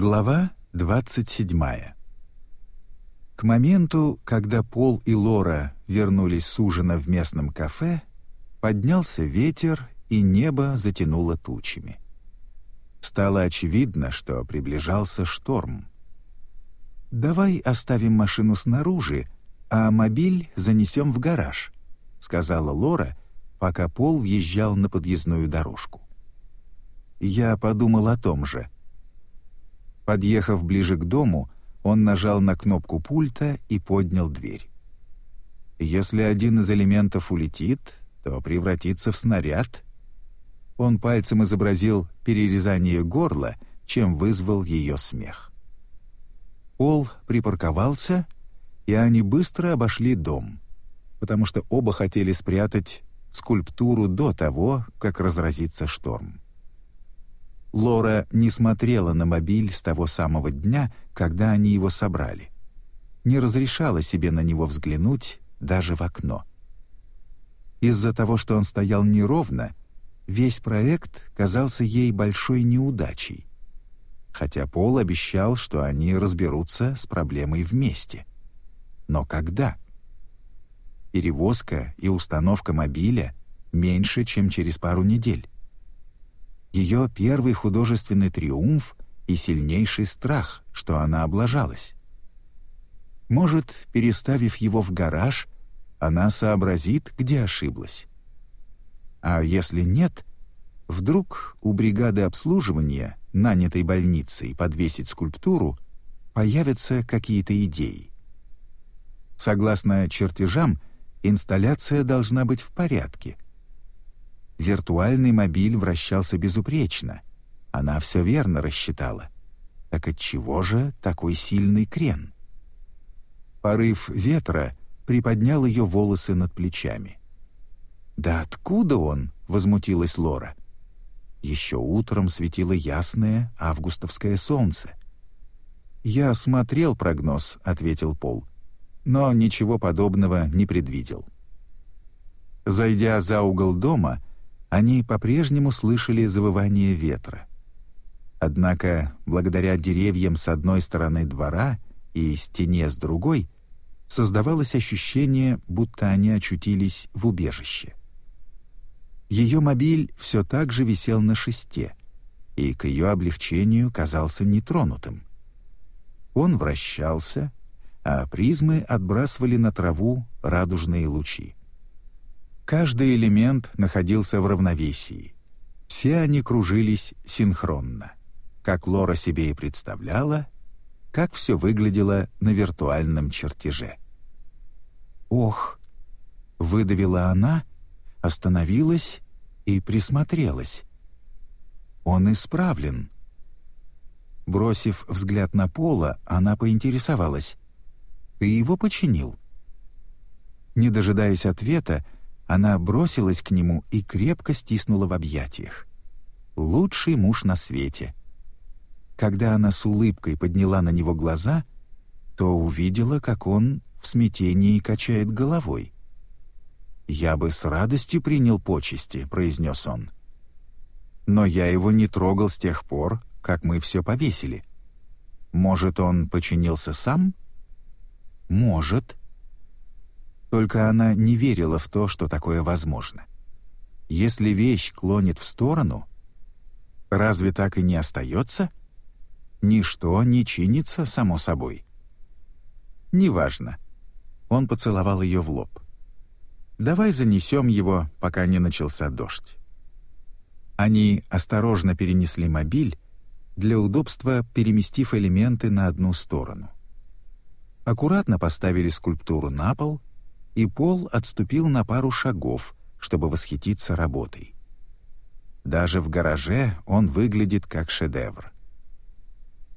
Глава 27. К моменту, когда Пол и Лора вернулись с ужина в местном кафе, поднялся ветер, и небо затянуло тучами. Стало очевидно, что приближался шторм. «Давай оставим машину снаружи, а мобиль занесем в гараж», — сказала Лора, пока Пол въезжал на подъездную дорожку. Я подумал о том же — Подъехав ближе к дому, он нажал на кнопку пульта и поднял дверь. Если один из элементов улетит, то превратится в снаряд. Он пальцем изобразил перерезание горла, чем вызвал ее смех. Пол припарковался, и они быстро обошли дом, потому что оба хотели спрятать скульптуру до того, как разразится шторм. Лора не смотрела на мобиль с того самого дня, когда они его собрали. Не разрешала себе на него взглянуть даже в окно. Из-за того, что он стоял неровно, весь проект казался ей большой неудачей. Хотя Пол обещал, что они разберутся с проблемой вместе. Но когда? Перевозка и установка мобиля меньше, чем через пару недель ее первый художественный триумф и сильнейший страх, что она облажалась. Может, переставив его в гараж, она сообразит, где ошиблась. А если нет, вдруг у бригады обслуживания, нанятой больницей подвесить скульптуру, появятся какие-то идеи. Согласно чертежам, инсталляция должна быть в порядке — Виртуальный мобиль вращался безупречно. Она все верно рассчитала. Так отчего же такой сильный крен? Порыв ветра приподнял ее волосы над плечами. «Да откуда он?» — возмутилась Лора. Еще утром светило ясное августовское солнце. «Я смотрел прогноз», — ответил Пол, но ничего подобного не предвидел. Зайдя за угол дома, они по-прежнему слышали завывание ветра. Однако, благодаря деревьям с одной стороны двора и стене с другой, создавалось ощущение, будто они очутились в убежище. Ее мобиль все так же висел на шесте, и к ее облегчению казался нетронутым. Он вращался, а призмы отбрасывали на траву радужные лучи. Каждый элемент находился в равновесии. Все они кружились синхронно, как Лора себе и представляла, как все выглядело на виртуальном чертеже. «Ох!» — выдавила она, остановилась и присмотрелась. «Он исправлен». Бросив взгляд на Пола, она поинтересовалась. «Ты его починил?» Не дожидаясь ответа, она бросилась к нему и крепко стиснула в объятиях. Лучший муж на свете. Когда она с улыбкой подняла на него глаза, то увидела, как он в смятении качает головой. «Я бы с радостью принял почести», — произнес он. «Но я его не трогал с тех пор, как мы все повесили. Может, он починился сам?» «Может», только она не верила в то, что такое возможно. Если вещь клонит в сторону, разве так и не остается? Ничто не чинится само собой. Неважно. Он поцеловал ее в лоб. «Давай занесем его, пока не начался дождь». Они осторожно перенесли мобиль, для удобства переместив элементы на одну сторону. Аккуратно поставили скульптуру на пол и Пол отступил на пару шагов, чтобы восхититься работой. Даже в гараже он выглядит как шедевр.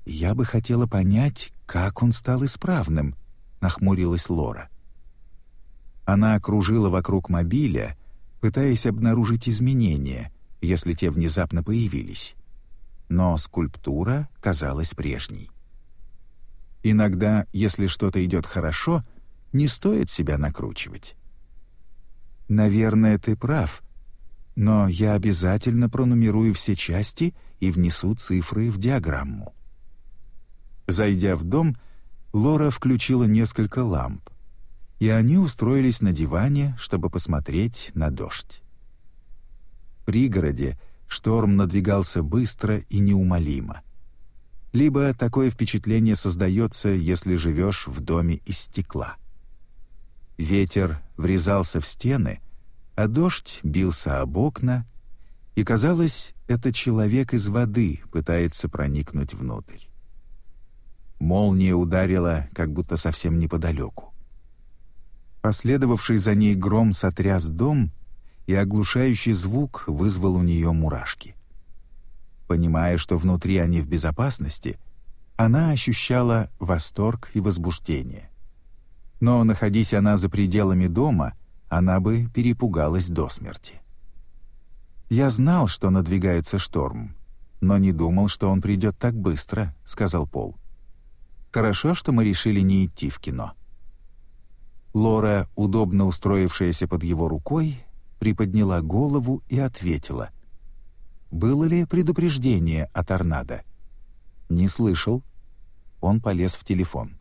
«Я бы хотела понять, как он стал исправным», — нахмурилась Лора. Она окружила вокруг мобиля, пытаясь обнаружить изменения, если те внезапно появились. Но скульптура казалась прежней. Иногда, если что-то идет хорошо — не стоит себя накручивать. Наверное, ты прав, но я обязательно пронумерую все части и внесу цифры в диаграмму. Зайдя в дом, Лора включила несколько ламп, и они устроились на диване, чтобы посмотреть на дождь. В пригороде шторм надвигался быстро и неумолимо. Либо такое впечатление создается, если живешь в доме из стекла. Ветер врезался в стены, а дождь бился об окна, и казалось, это человек из воды пытается проникнуть внутрь. Молния ударила, как будто совсем неподалеку. Последовавший за ней гром сотряс дом, и оглушающий звук вызвал у нее мурашки. Понимая, что внутри они в безопасности, она ощущала восторг и возбуждение. Но, находясь она за пределами дома, она бы перепугалась до смерти. «Я знал, что надвигается шторм, но не думал, что он придет так быстро», — сказал Пол. Хорошо, что мы решили не идти в кино. Лора, удобно устроившаяся под его рукой, приподняла голову и ответила. «Было ли предупреждение о торнадо?» «Не слышал». Он полез в телефон.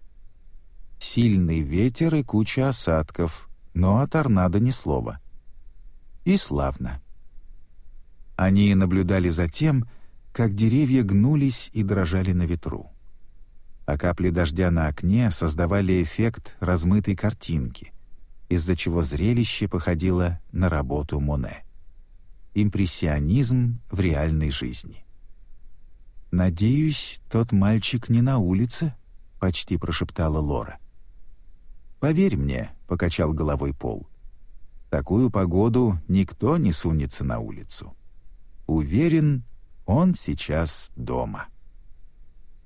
«Сильный ветер и куча осадков, но о торнадо ни слова». «И славно». Они наблюдали за тем, как деревья гнулись и дрожали на ветру а капли дождя на окне создавали эффект размытой картинки, из-за чего зрелище походило на работу Моне. Импрессионизм в реальной жизни. «Надеюсь, тот мальчик не на улице?» — почти прошептала Лора. «Поверь мне», — покачал головой Пол. «Такую погоду никто не сунется на улицу. Уверен, он сейчас дома».